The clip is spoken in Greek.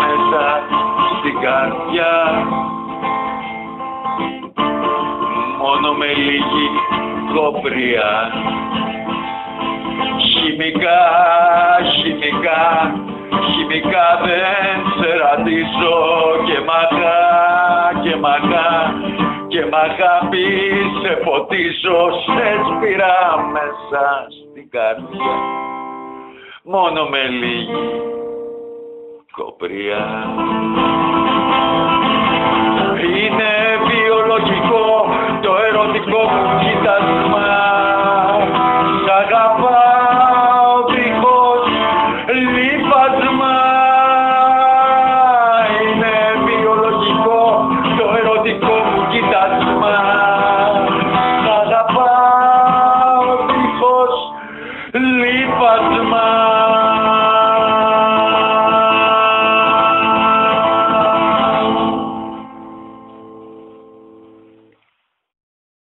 μέσα στην καρδιά. Μόνο με λίγη κοπριά χημικά, χημικά, χημικά δεν σε ρατήσω και μαγά, και μαγά και μ' αγάπη σε ποτίσω, σες σπυρά μέσα στην καρδιά. Μόνο με λίγη είναι βιολογικό το ερωτικό μου κοίτασμα. Σ' ο δίχως λύπασμα. Είναι βιολογικό το ερωτικό μου κοίτασμα. Σ' αγαπάω δίχως λύπασμα.